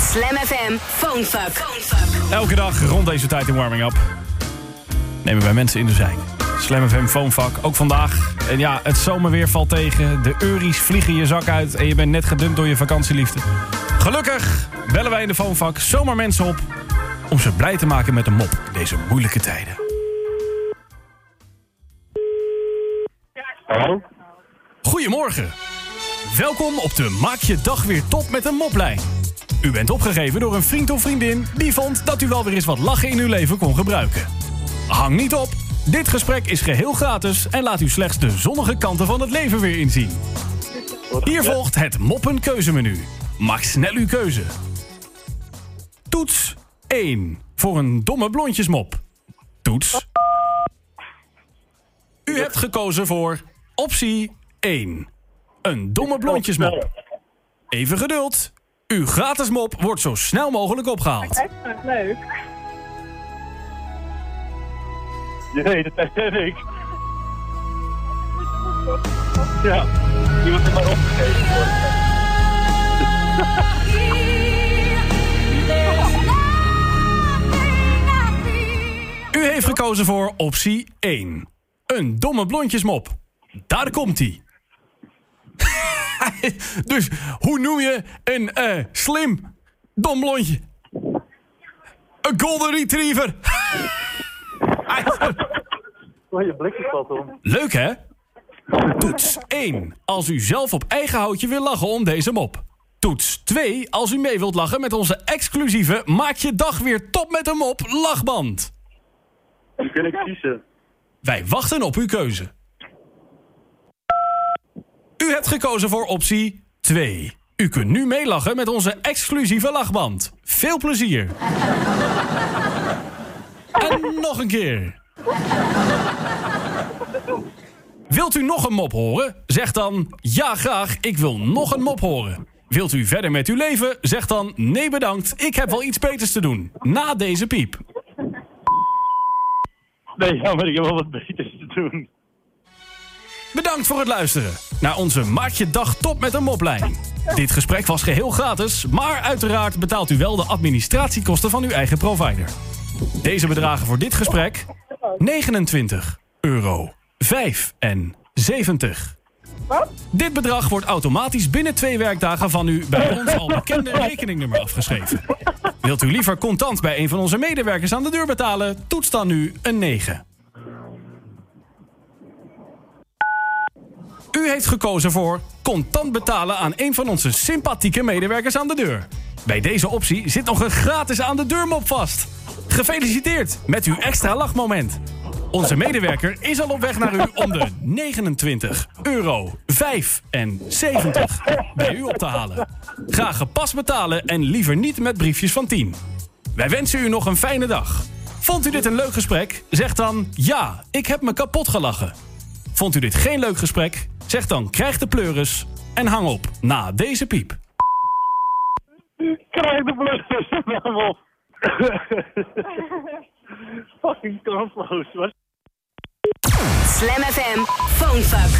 Slam FM Phonefuck. Elke dag rond deze tijd in Warming Up nemen wij mensen in de zijk. Slam FM Phonefuck, ook vandaag. En ja, het zomerweer valt tegen. De euries vliegen je zak uit en je bent net gedumpt door je vakantieliefde. Gelukkig bellen wij in de Phonefuck zomaar mensen op... om ze blij te maken met een mop in deze moeilijke tijden. Hallo? Goedemorgen. Welkom op de Maak je dag weer top met een moplijn. U bent opgegeven door een vriend of vriendin die vond dat u wel weer eens wat lachen in uw leven kon gebruiken. Hang niet op. Dit gesprek is geheel gratis en laat u slechts de zonnige kanten van het leven weer inzien. Hier volgt het moppenkeuzemenu. Maak snel uw keuze. Toets 1 voor een domme blondjesmop. Toets. U hebt gekozen voor optie 1. Een domme blondjesmop. Even geduld. Uw gratis mop wordt zo snel mogelijk opgehaald. Echt leuk. Nee, dat ben ik. Ja, die wordt er maar opgegeven. U heeft gekozen voor optie 1. Een domme blondjesmop. Daar komt hij. dus hoe noem je een eh, slim dom blondje? Een golden retriever. Je blikje valt om. Leuk hè? Toets 1. Als u zelf op eigen houtje wil lachen om deze mop. Toets 2. Als u mee wilt lachen met onze exclusieve Maak je dag weer top met een mop lachband. Kun ik kiezen. Wij wachten op uw keuze. U hebt gekozen voor optie 2. U kunt nu meelachen met onze exclusieve lachband. Veel plezier. En nog een keer. Wilt u nog een mop horen? Zeg dan ja graag, ik wil nog een mop horen. Wilt u verder met uw leven? Zeg dan nee bedankt, ik heb wel iets beters te doen. Na deze piep. Nee, jammer, ik heb wel wat beters te doen. Bedankt voor het luisteren naar onze Maak je dag top met een moplijn. Dit gesprek was geheel gratis, maar uiteraard betaalt u wel de administratiekosten van uw eigen provider. Deze bedragen voor dit gesprek 29 euro 75. Wat? Dit bedrag wordt automatisch binnen twee werkdagen van u bij ons al bekende rekeningnummer afgeschreven. Wilt u liever contant bij een van onze medewerkers aan de deur betalen? Toets dan nu een 9. U heeft gekozen voor contant betalen aan een van onze sympathieke medewerkers aan de deur. Bij deze optie zit nog een gratis aan de deurmop vast. Gefeliciteerd met uw extra lachmoment. Onze medewerker is al op weg naar u om de 29 euro 75 bij u op te halen. Graag gepast betalen en liever niet met briefjes van 10. Wij wensen u nog een fijne dag. Vond u dit een leuk gesprek? Zeg dan ja, ik heb me kapot gelachen. Vond u dit geen leuk gesprek? Zeg dan krijg de pleuris en hang op na deze piep. Krijg de blussers nou op. Fucking kansloos. Slam FM Phonefuck.